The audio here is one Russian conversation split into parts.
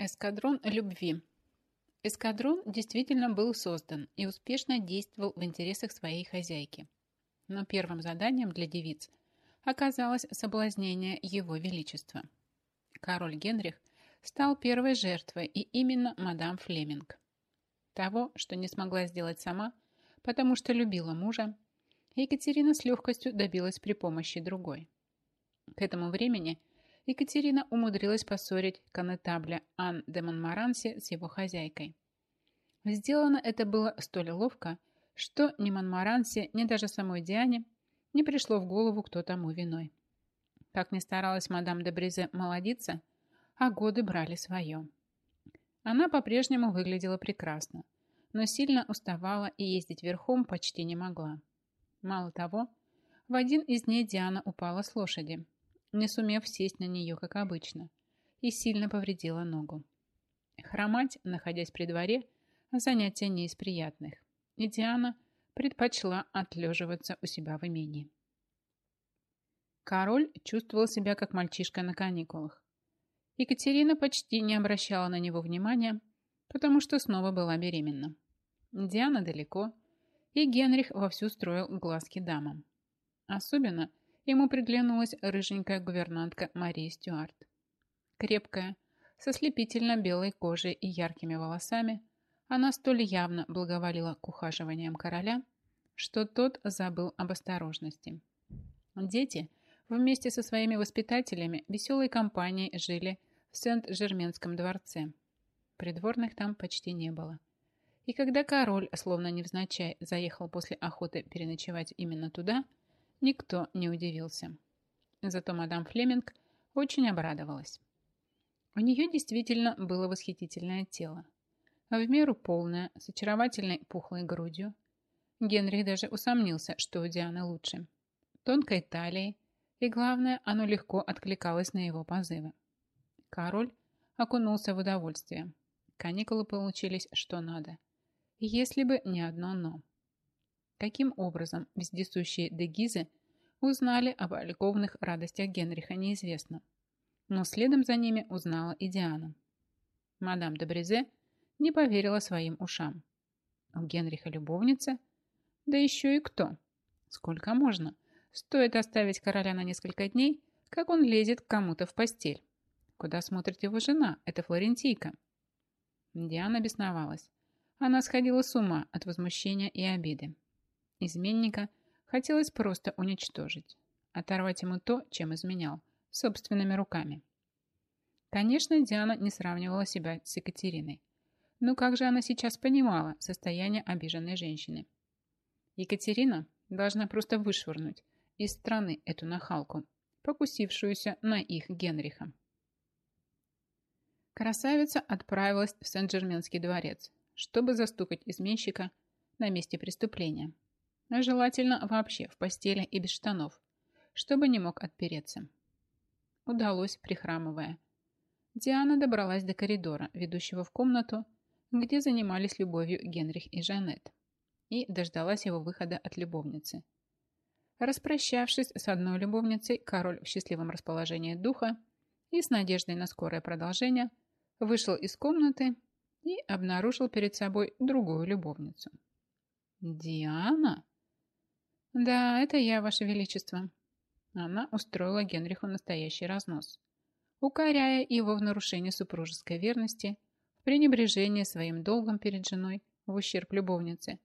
Эскадрон любви. Эскадрон действительно был создан и успешно действовал в интересах своей хозяйки. Но первым заданием для девиц оказалось соблазнение его величества. Король Генрих стал первой жертвой и именно мадам Флеминг. Того, что не смогла сделать сама, потому что любила мужа, Екатерина с легкостью добилась при помощи другой. К этому времени Екатерина умудрилась поссорить конетабля Ан де Монмаранси с его хозяйкой. Сделано это было столь ловко, что ни Монмаранси, ни даже самой Диане не пришло в голову, кто тому виной. Как ни старалась мадам де Бризе молодиться, а годы брали свое. Она по-прежнему выглядела прекрасно, но сильно уставала и ездить верхом почти не могла. Мало того, в один из дней Диана упала с лошади, не сумев сесть на нее, как обычно, и сильно повредила ногу. Хромать, находясь при дворе, занятие не из приятных, и Диана предпочла отлеживаться у себя в имении. Король чувствовал себя как мальчишка на каникулах. Екатерина почти не обращала на него внимания, потому что снова была беременна. Диана далеко, и Генрих вовсю строил глазки дамам. Особенно ему приглянулась рыженькая гувернантка Мария Стюарт. Крепкая, со слепительно белой кожей и яркими волосами, она столь явно благоволила к ухаживаниям короля, что тот забыл об осторожности. Дети вместе со своими воспитателями веселой компанией жили в Сент-Жерменском дворце. Придворных там почти не было. И когда король, словно невзначай, заехал после охоты переночевать именно туда – Никто не удивился. Зато мадам Флеминг очень обрадовалась. У нее действительно было восхитительное тело. В меру полное, с очаровательной пухлой грудью. Генрих даже усомнился, что у Дианы лучше. Тонкой талией, и главное, оно легко откликалось на его позывы. Король окунулся в удовольствие. Каникулы получились что надо. Если бы не одно «но». Каким образом вездесущие дегизы узнали об альковных радостях Генриха, неизвестно. Но следом за ними узнала и Диана. Мадам де Брезе не поверила своим ушам. У Генриха любовница? Да еще и кто? Сколько можно? Стоит оставить короля на несколько дней, как он лезет к кому-то в постель. Куда смотрит его жена, это флорентийка. Диана бесновалась. Она сходила с ума от возмущения и обиды. Изменника хотелось просто уничтожить, оторвать ему то, чем изменял, собственными руками. Конечно, Диана не сравнивала себя с Екатериной. Но как же она сейчас понимала состояние обиженной женщины? Екатерина должна просто вышвырнуть из страны эту нахалку, покусившуюся на их Генриха. Красавица отправилась в Сен-Джерменский дворец, чтобы застукать изменщика на месте преступления – а желательно вообще в постели и без штанов, чтобы не мог отпереться. Удалось, прихрамывая. Диана добралась до коридора, ведущего в комнату, где занимались любовью Генрих и Жанет, и дождалась его выхода от любовницы. Распрощавшись с одной любовницей, король в счастливом расположении духа и с надеждой на скорое продолжение вышел из комнаты и обнаружил перед собой другую любовницу. «Диана?» «Да, это я, Ваше Величество». Она устроила Генриху настоящий разнос, укоряя его в нарушении супружеской верности, в пренебрежении своим долгом перед женой в ущерб любовнице,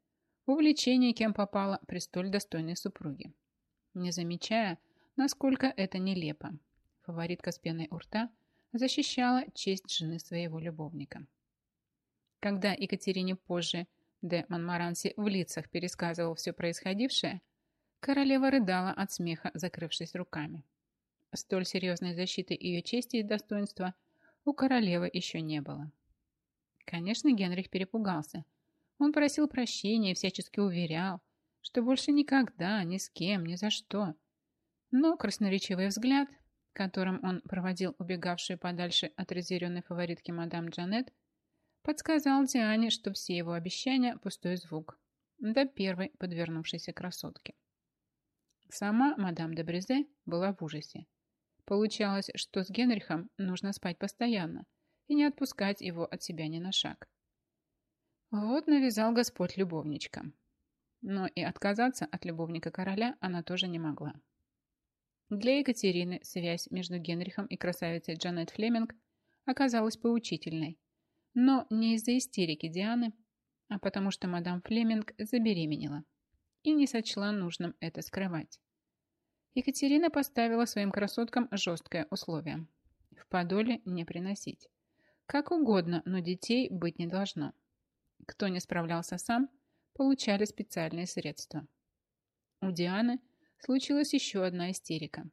в увлечении кем попало при столь достойной супруге. Не замечая, насколько это нелепо, фаворитка с пеной у рта защищала честь жены своего любовника. Когда Екатерине позже де Монмаранси в лицах пересказывал все происходившее, Королева рыдала от смеха, закрывшись руками. Столь серьезной защиты ее чести и достоинства у королевы еще не было. Конечно, Генрих перепугался. Он просил прощения и всячески уверял, что больше никогда, ни с кем, ни за что. Но красноречивый взгляд, которым он проводил убегавшую подальше от разъяренной фаворитки мадам Джанет, подсказал Диане, что все его обещания – пустой звук, до первой подвернувшейся красотки. Сама мадам де Брезе была в ужасе. Получалось, что с Генрихом нужно спать постоянно, и не отпускать его от себя ни на шаг. Вот навязал Господь любовничка. Но и отказаться от любовника короля она тоже не могла. Для Екатерины связь между Генрихом и красавицей Джанет Флеминг оказалась поучительной, но не из-за истерики Дианы, а потому что мадам Флеминг забеременела и не сочла нужным это скрывать. Екатерина поставила своим красоткам жесткое условие – в подоле не приносить. Как угодно, но детей быть не должно. Кто не справлялся сам, получали специальные средства. У Дианы случилась еще одна истерика.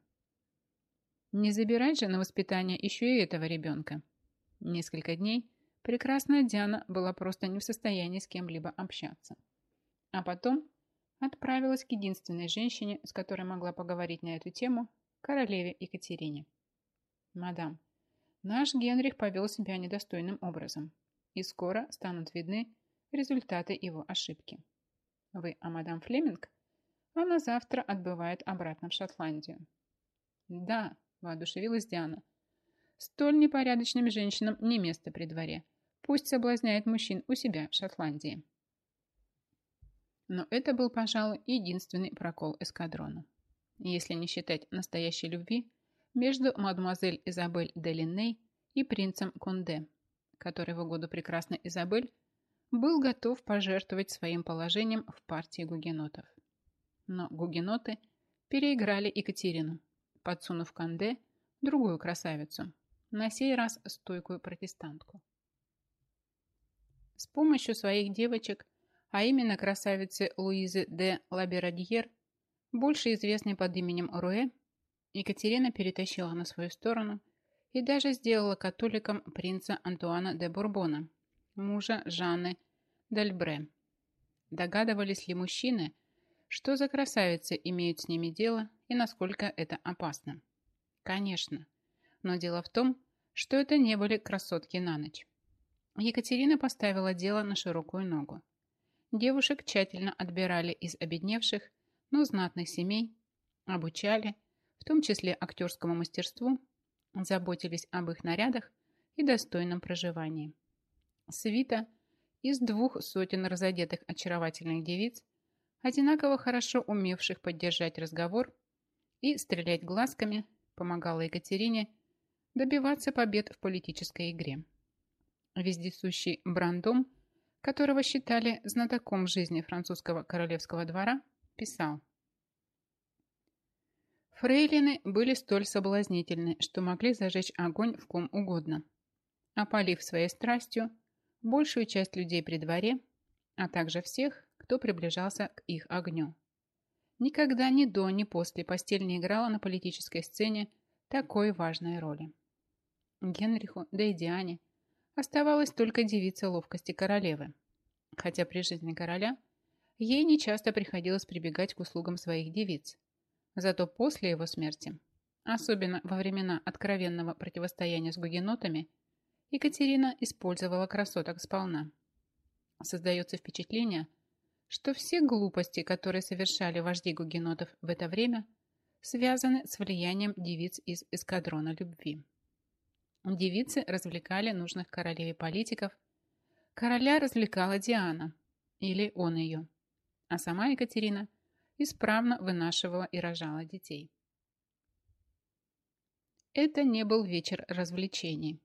Не забирать же на воспитание еще и этого ребенка. Несколько дней прекрасная Диана была просто не в состоянии с кем-либо общаться. А потом отправилась к единственной женщине, с которой могла поговорить на эту тему, королеве Екатерине. «Мадам, наш Генрих повел себя недостойным образом, и скоро станут видны результаты его ошибки. Вы о мадам Флеминг? Она завтра отбывает обратно в Шотландию». «Да», – воодушевилась Диана, – «столь непорядочным женщинам не место при дворе. Пусть соблазняет мужчин у себя в Шотландии». Но это был, пожалуй, единственный прокол эскадрона. Если не считать настоящей любви между мадемуазель Изабель де Линней и принцем Конде, который в угоду прекрасной Изабель был готов пожертвовать своим положением в партии гугенотов. Но гугеноты переиграли Екатерину, подсунув Конде другую красавицу, на сей раз стойкую протестантку. С помощью своих девочек а именно красавицы Луизы де Лаберадьер, больше известной под именем Руэ, Екатерина перетащила на свою сторону и даже сделала католиком принца Антуана де Бурбона, мужа Жанны Дальбре. Догадывались ли мужчины, что за красавицы имеют с ними дело и насколько это опасно? Конечно. Но дело в том, что это не были красотки на ночь. Екатерина поставила дело на широкую ногу. Девушек тщательно отбирали из обедневших, но знатных семей, обучали, в том числе актерскому мастерству, заботились об их нарядах и достойном проживании. Свита из двух сотен разодетых очаровательных девиц, одинаково хорошо умевших поддержать разговор и стрелять глазками, помогала Екатерине добиваться побед в политической игре. Вездесущий Брандом – которого считали знатоком жизни французского королевского двора, писал. Фрейлины были столь соблазнительны, что могли зажечь огонь в ком угодно, опалив своей страстью большую часть людей при дворе, а также всех, кто приближался к их огню. Никогда ни до, ни после постель не играла на политической сцене такой важной роли. Генриху, да и Диане – Оставалась только девица ловкости королевы. Хотя при жизни короля ей нечасто приходилось прибегать к услугам своих девиц. Зато после его смерти, особенно во времена откровенного противостояния с гугенотами, Екатерина использовала красоток сполна. Создается впечатление, что все глупости, которые совершали вожди гугенотов в это время, связаны с влиянием девиц из эскадрона любви. Девицы развлекали нужных королеве политиков. Короля развлекала Диана, или он ее. А сама Екатерина исправно вынашивала и рожала детей. Это не был вечер развлечений.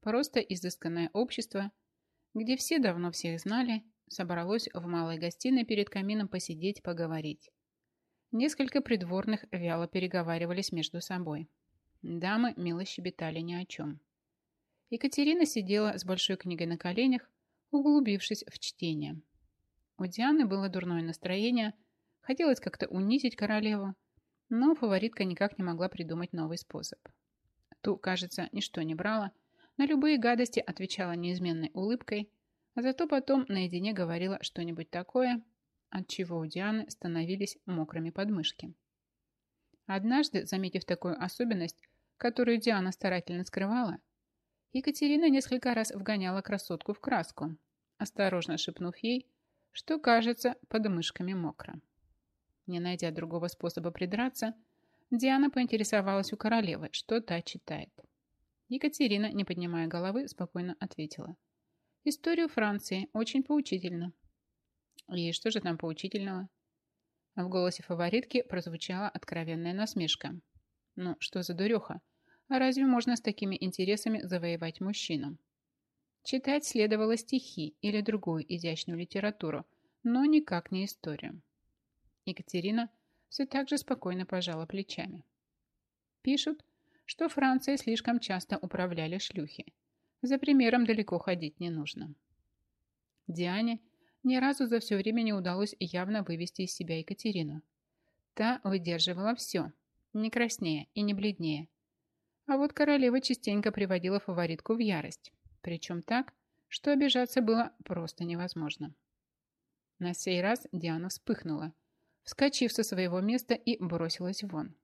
Просто изысканное общество, где все давно всех знали, собралось в малой гостиной перед камином посидеть, поговорить. Несколько придворных вяло переговаривались между собой. Дамы мило щебетали ни о чем. Екатерина сидела с большой книгой на коленях, углубившись в чтение. У Дианы было дурное настроение, хотелось как-то унизить королеву, но фаворитка никак не могла придумать новый способ. Ту, кажется, ничто не брала, на любые гадости отвечала неизменной улыбкой, а зато потом наедине говорила что-нибудь такое, от чего у Дианы становились мокрыми подмышки. Однажды, заметив такую особенность, которую Диана старательно скрывала, Екатерина несколько раз вгоняла красотку в краску, осторожно шепнув ей, что, кажется, под мышками мокро. Не найдя другого способа придраться, Диана поинтересовалась у королевы, что та читает. Екатерина, не поднимая головы, спокойно ответила. Историю Франции очень поучительно. И что же там поучительного? В голосе фаворитки прозвучала откровенная насмешка. Ну, что за дуреха? А разве можно с такими интересами завоевать мужчину? Читать следовало стихи или другую изящную литературу, но никак не историю. Екатерина все так же спокойно пожала плечами. Пишут, что Францией слишком часто управляли шлюхи. За примером далеко ходить не нужно. Диане ни разу за все время не удалось явно вывести из себя Екатерину. Та выдерживала все, не краснее и не бледнее. А вот королева частенько приводила фаворитку в ярость. Причем так, что обижаться было просто невозможно. На сей раз Диана вспыхнула, вскочив со своего места и бросилась вон.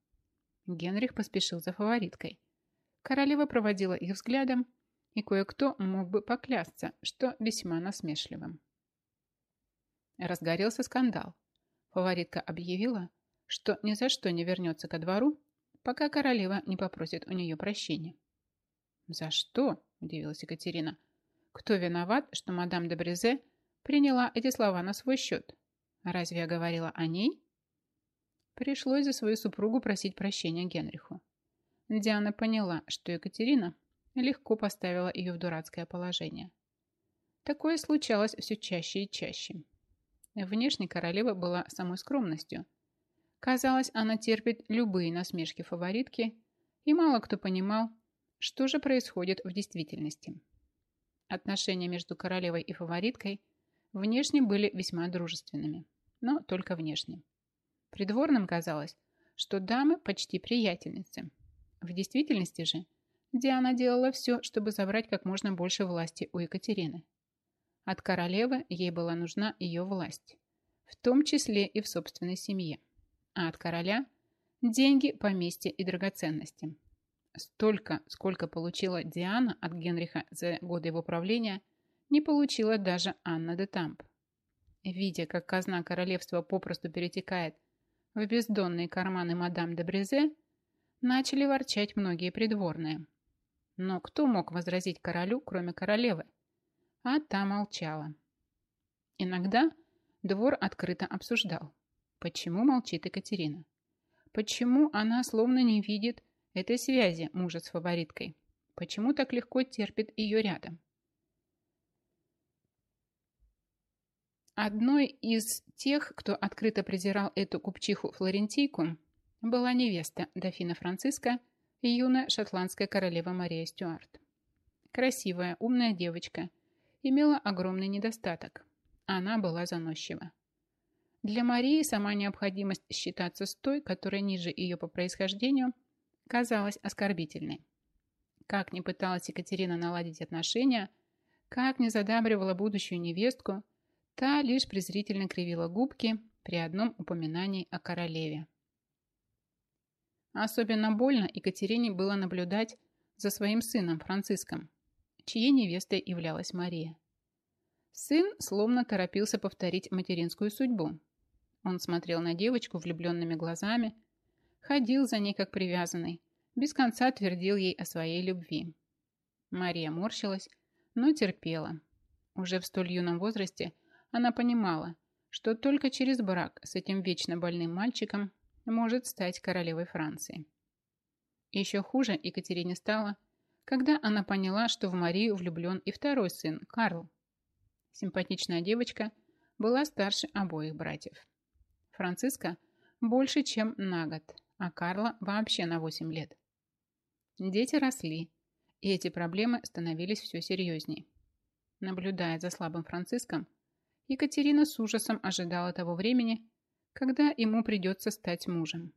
Генрих поспешил за фавориткой. Королева проводила их взглядом, и кое-кто мог бы поклясться, что весьма насмешливым. Разгорелся скандал. Фаворитка объявила, что ни за что не вернется ко двору, пока королева не попросит у нее прощения. «За что?» – удивилась Екатерина. «Кто виноват, что мадам де Брезе приняла эти слова на свой счет? Разве я говорила о ней?» Пришлось за свою супругу просить прощения Генриху. Диана поняла, что Екатерина легко поставила ее в дурацкое положение. Такое случалось все чаще и чаще. Внешне королева была самой скромностью. Казалось, она терпит любые насмешки фаворитки, и мало кто понимал, что же происходит в действительности. Отношения между королевой и фавориткой внешне были весьма дружественными, но только внешне. Придворным казалось, что дамы почти приятельницы. В действительности же Диана делала все, чтобы забрать как можно больше власти у Екатерины. От королевы ей была нужна ее власть, в том числе и в собственной семье, а от короля – деньги, поместья и драгоценности. Столько, сколько получила Диана от Генриха за годы его правления, не получила даже Анна де Тамп. Видя, как казна королевства попросту перетекает в бездонные карманы мадам де Брезе, начали ворчать многие придворные. Но кто мог возразить королю, кроме королевы? А та молчала. Иногда двор открыто обсуждал, почему молчит Екатерина. Почему она словно не видит этой связи мужа с фавориткой? Почему так легко терпит ее рядом? Одной из тех, кто открыто презирал эту купчиху-флорентийку, была невеста дофина Франциска юная шотландская королева Мария Стюарт. Красивая, умная девочка – имела огромный недостаток. Она была заносчива. Для Марии сама необходимость считаться с той, которая ниже ее по происхождению, казалась оскорбительной. Как ни пыталась Екатерина наладить отношения, как ни задабривала будущую невестку, та лишь презрительно кривила губки при одном упоминании о королеве. Особенно больно Екатерине было наблюдать за своим сыном Франциском, чьей невестой являлась Мария. Сын словно торопился повторить материнскую судьбу. Он смотрел на девочку влюбленными глазами, ходил за ней как привязанный, без конца твердил ей о своей любви. Мария морщилась, но терпела. Уже в столь юном возрасте она понимала, что только через брак с этим вечно больным мальчиком может стать королевой Франции. Еще хуже Екатерине стало, когда она поняла, что в Марию влюблен и второй сын, Карл. Симпатичная девочка была старше обоих братьев. Франциска больше, чем на год, а Карла вообще на 8 лет. Дети росли, и эти проблемы становились все серьезней. Наблюдая за слабым Франциском, Екатерина с ужасом ожидала того времени, когда ему придется стать мужем.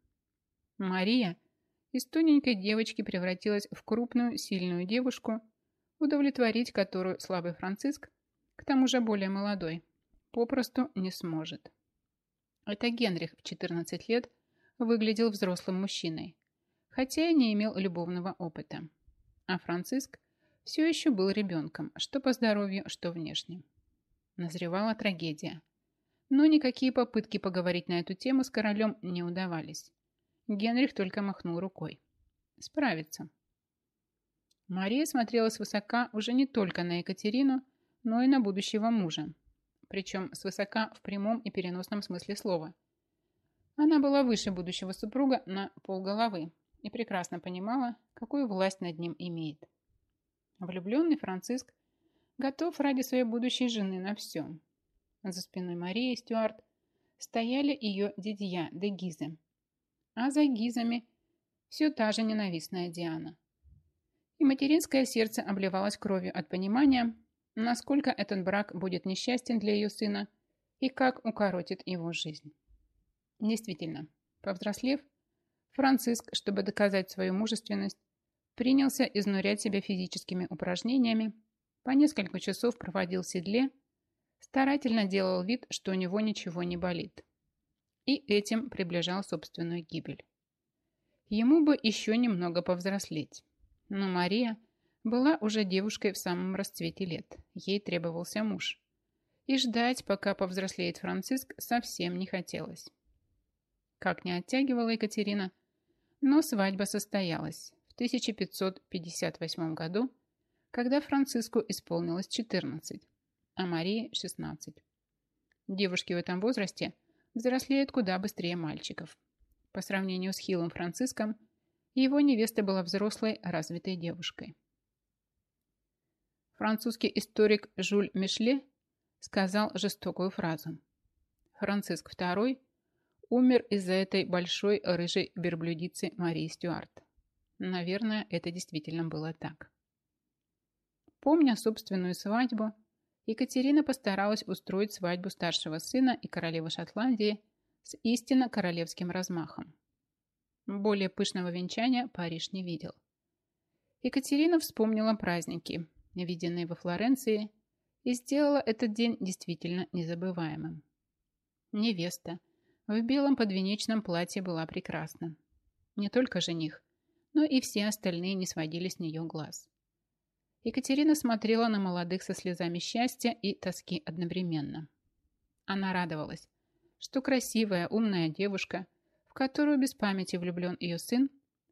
Мария – из тоненькой девочки превратилась в крупную, сильную девушку, удовлетворить которую слабый Франциск, к тому же более молодой, попросту не сможет. Это Генрих в 14 лет выглядел взрослым мужчиной, хотя и не имел любовного опыта. А Франциск все еще был ребенком, что по здоровью, что внешне. Назревала трагедия. Но никакие попытки поговорить на эту тему с королем не удавались. Генрих только махнул рукой. Справится. Мария смотрела свысока уже не только на Екатерину, но и на будущего мужа. Причем свысока в прямом и переносном смысле слова. Она была выше будущего супруга на полголовы и прекрасно понимала, какую власть над ним имеет. Влюбленный Франциск готов ради своей будущей жены на все. За спиной Марии Стюарт стояли ее дядья де Гизы, а за Гизами все та же ненавистная Диана. И материнское сердце обливалось кровью от понимания, насколько этот брак будет несчастен для ее сына и как укоротит его жизнь. Действительно, повзрослев, Франциск, чтобы доказать свою мужественность, принялся изнурять себя физическими упражнениями, по несколько часов проводил в седле, старательно делал вид, что у него ничего не болит, и этим приближал собственную гибель. Ему бы еще немного повзрослеть, но Мария была уже девушкой в самом расцвете лет, ей требовался муж, и ждать, пока повзрослеет Франциск, совсем не хотелось. Как не оттягивала Екатерина, но свадьба состоялась в 1558 году, когда Франциску исполнилось 14, а Марии 16. Девушки в этом возрасте взрослеют куда быстрее мальчиков. По сравнению с Хилом Франциском, его невеста была взрослой, развитой девушкой. Французский историк Жюль Мишле сказал жестокую фразу. Франциск II умер из-за этой большой рыжей верблюдицы Марии Стюарт. Наверное, это действительно было так. Помня собственную свадьбу, Екатерина постаралась устроить свадьбу старшего сына и королевы Шотландии с истинно королевским размахом. Более пышного венчания Париж не видел. Екатерина вспомнила праздники, виденные во Флоренции, и сделала этот день действительно незабываемым. Невеста, в белом подвенечном платье была прекрасна. Не только жених, но и все остальные не сводили с нее глаз. Екатерина смотрела на молодых со слезами счастья и тоски одновременно. Она радовалась, что красивая, умная девушка, в которую без памяти влюблен ее сын,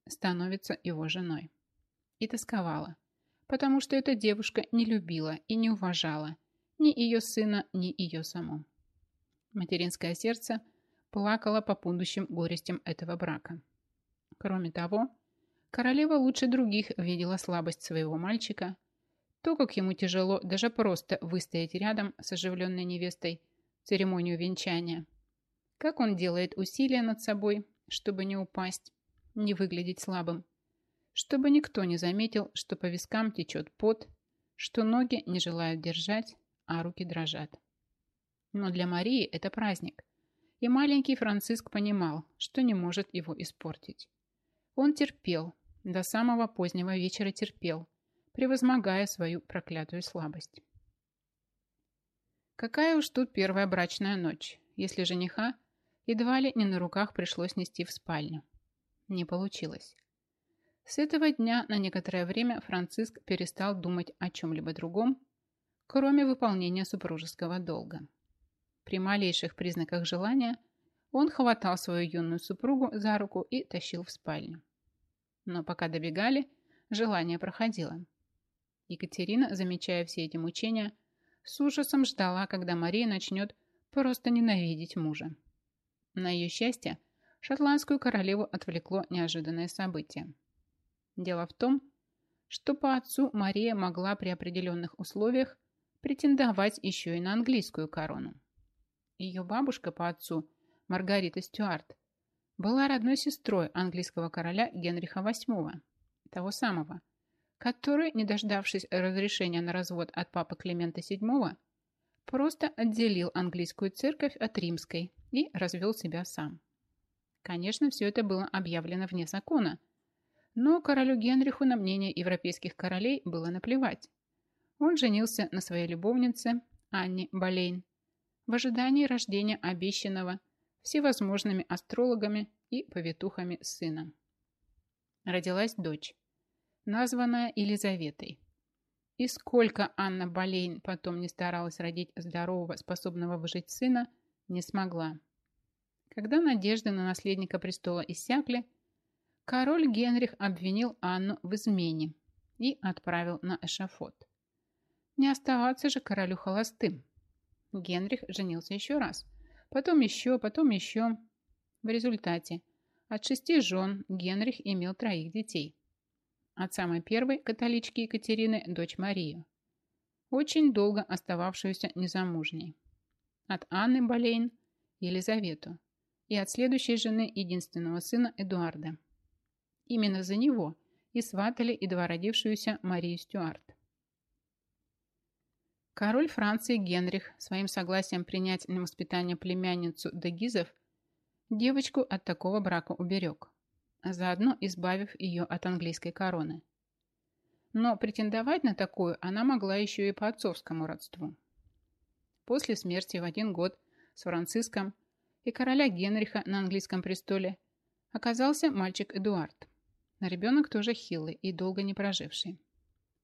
становится его женой. И тосковала, потому что эта девушка не любила и не уважала ни ее сына, ни ее саму. Материнское сердце – плакала по будущим горестям этого брака. Кроме того, королева лучше других видела слабость своего мальчика, то, как ему тяжело даже просто выстоять рядом с оживленной невестой церемонию венчания, как он делает усилия над собой, чтобы не упасть, не выглядеть слабым, чтобы никто не заметил, что по вискам течет пот, что ноги не желают держать, а руки дрожат. Но для Марии это праздник – и маленький Франциск понимал, что не может его испортить. Он терпел, до самого позднего вечера терпел, превозмогая свою проклятую слабость. Какая уж тут первая брачная ночь, если жениха едва ли не на руках пришлось нести в спальню. Не получилось. С этого дня на некоторое время Франциск перестал думать о чем-либо другом, кроме выполнения супружеского долга. При малейших признаках желания он хватал свою юную супругу за руку и тащил в спальню. Но пока добегали, желание проходило. Екатерина, замечая все эти мучения, с ужасом ждала, когда Мария начнет просто ненавидеть мужа. На ее счастье, шотландскую королеву отвлекло неожиданное событие. Дело в том, что по отцу Мария могла при определенных условиях претендовать еще и на английскую корону. Ее бабушка по отцу, Маргарита Стюарт, была родной сестрой английского короля Генриха VIII, того самого, который, не дождавшись разрешения на развод от папы Климента VII, просто отделил английскую церковь от римской и развел себя сам. Конечно, все это было объявлено вне закона, но королю Генриху на мнение европейских королей было наплевать. Он женился на своей любовнице Анне Болейн, в ожидании рождения обещанного всевозможными астрологами и повитухами сына. Родилась дочь, названная Елизаветой. И сколько Анна Болейн потом не старалась родить здорового, способного выжить сына, не смогла. Когда надежды на наследника престола иссякли, король Генрих обвинил Анну в измене и отправил на эшафот. Не оставаться же королю холостым. Генрих женился еще раз, потом еще, потом еще. В результате от шести жен Генрих имел троих детей. От самой первой католички Екатерины дочь Марию, очень долго остававшуюся незамужней. От Анны Болейн Елизавету и от следующей жены единственного сына Эдуарда. Именно за него и сватали едва родившуюся Марию Стюарт. Король Франции Генрих своим согласием принять на воспитание племянницу Дегизов девочку от такого брака уберег, заодно избавив ее от английской короны. Но претендовать на такую она могла еще и по отцовскому родству. После смерти в один год с Франциском и короля Генриха на английском престоле оказался мальчик Эдуард. Ребенок тоже хилый и долго не проживший.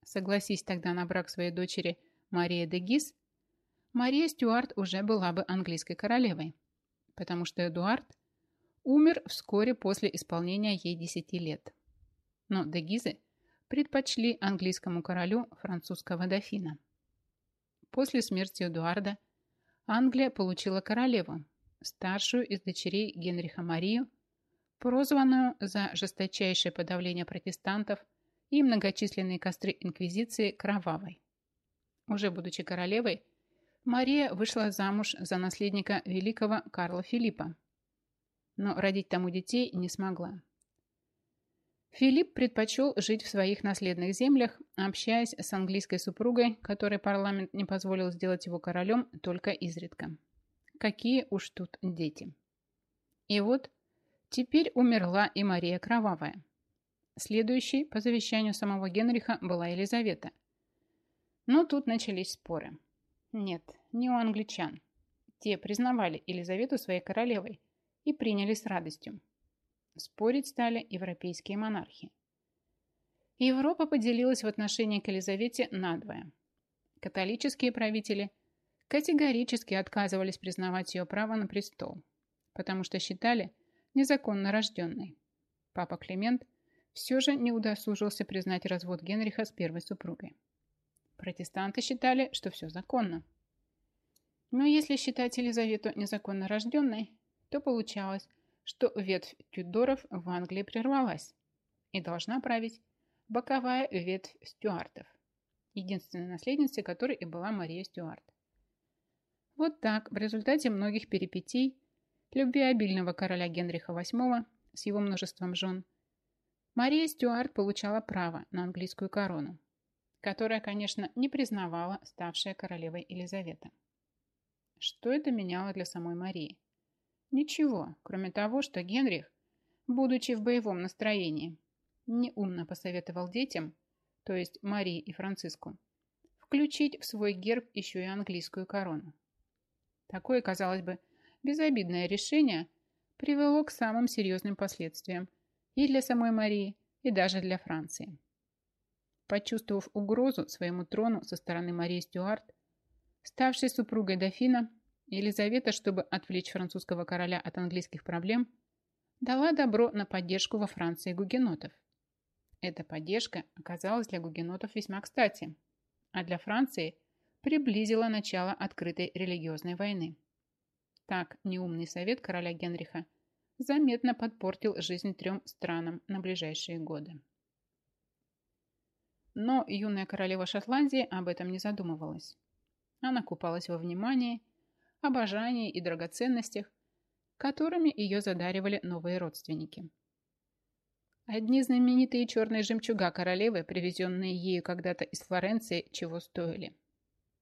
Согласись тогда на брак своей дочери Мария де Гис, Мария Стюарт уже была бы английской королевой, потому что Эдуард умер вскоре после исполнения ей 10 лет. Но де Гизы предпочли английскому королю французского дофина. После смерти Эдуарда Англия получила королеву, старшую из дочерей Генриха Марию, прозванную за жесточайшее подавление протестантов и многочисленные костры инквизиции кровавой. Уже будучи королевой, Мария вышла замуж за наследника великого Карла Филиппа, но родить тому детей не смогла. Филипп предпочел жить в своих наследных землях, общаясь с английской супругой, которой парламент не позволил сделать его королем только изредка. Какие уж тут дети. И вот теперь умерла и Мария Кровавая. Следующей по завещанию самого Генриха была Елизавета. Но тут начались споры. Нет, не у англичан. Те признавали Елизавету своей королевой и приняли с радостью. Спорить стали европейские монархи. Европа поделилась в отношении к Елизавете надвое. Католические правители категорически отказывались признавать ее право на престол, потому что считали незаконно рожденной. Папа Климент все же не удосужился признать развод Генриха с первой супругой. Протестанты считали, что все законно. Но если считать Елизавету незаконно рожденной, то получалось, что ветвь Тюдоров в Англии прервалась и должна править боковая ветвь Стюартов, единственной наследницей которой и была Мария Стюарт. Вот так, в результате многих перипетий, любвеобильного короля Генриха VIII с его множеством жен, Мария Стюарт получала право на английскую корону, которая, конечно, не признавала ставшая королевой Елизавета. Что это меняло для самой Марии? Ничего, кроме того, что Генрих, будучи в боевом настроении, неумно посоветовал детям, то есть Марии и Франциску, включить в свой герб еще и английскую корону. Такое, казалось бы, безобидное решение привело к самым серьезным последствиям и для самой Марии, и даже для Франции. Почувствовав угрозу своему трону со стороны Марии Стюарт, ставшей супругой дофина, Елизавета, чтобы отвлечь французского короля от английских проблем, дала добро на поддержку во Франции гугенотов. Эта поддержка оказалась для гугенотов весьма кстати, а для Франции приблизила начало открытой религиозной войны. Так неумный совет короля Генриха заметно подпортил жизнь трем странам на ближайшие годы. Но юная королева Шотландии об этом не задумывалась. Она купалась во внимании, обожании и драгоценностях, которыми ее задаривали новые родственники. Одни знаменитые черные жемчуга королевы, привезенные ею когда-то из Флоренции, чего стоили.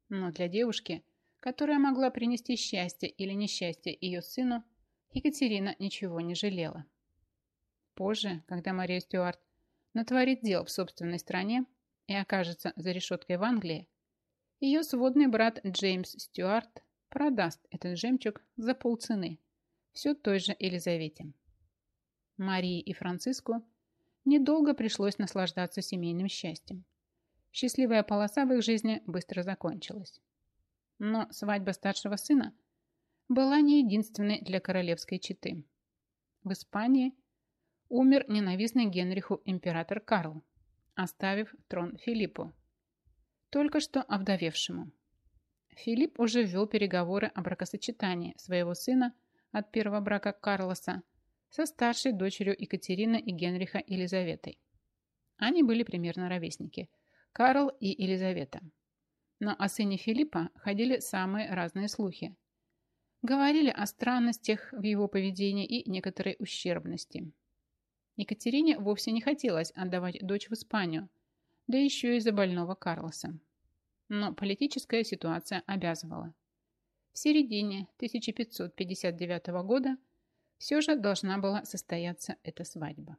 Но для девушки, которая могла принести счастье или несчастье ее сыну, Екатерина ничего не жалела. Позже, когда Мария Стюарт натворит дел в собственной стране, и окажется за решеткой в Англии, ее сводный брат Джеймс Стюарт продаст этот жемчуг за полцены все той же Елизавете. Марии и Франциску недолго пришлось наслаждаться семейным счастьем. Счастливая полоса в их жизни быстро закончилась. Но свадьба старшего сына была не единственной для королевской четы. В Испании умер ненавистный Генриху император Карл, оставив трон Филиппу, только что овдовевшему. Филипп уже ввел переговоры о бракосочетании своего сына от первого брака Карлоса со старшей дочерью Екатерины и Генриха Елизаветой. Они были примерно ровесники – Карл и Елизавета. Но о сыне Филиппа ходили самые разные слухи. Говорили о странностях в его поведении и некоторой ущербности. Екатерине вовсе не хотелось отдавать дочь в Испанию, да еще и из-за больного Карлоса. Но политическая ситуация обязывала. В середине 1559 года все же должна была состояться эта свадьба.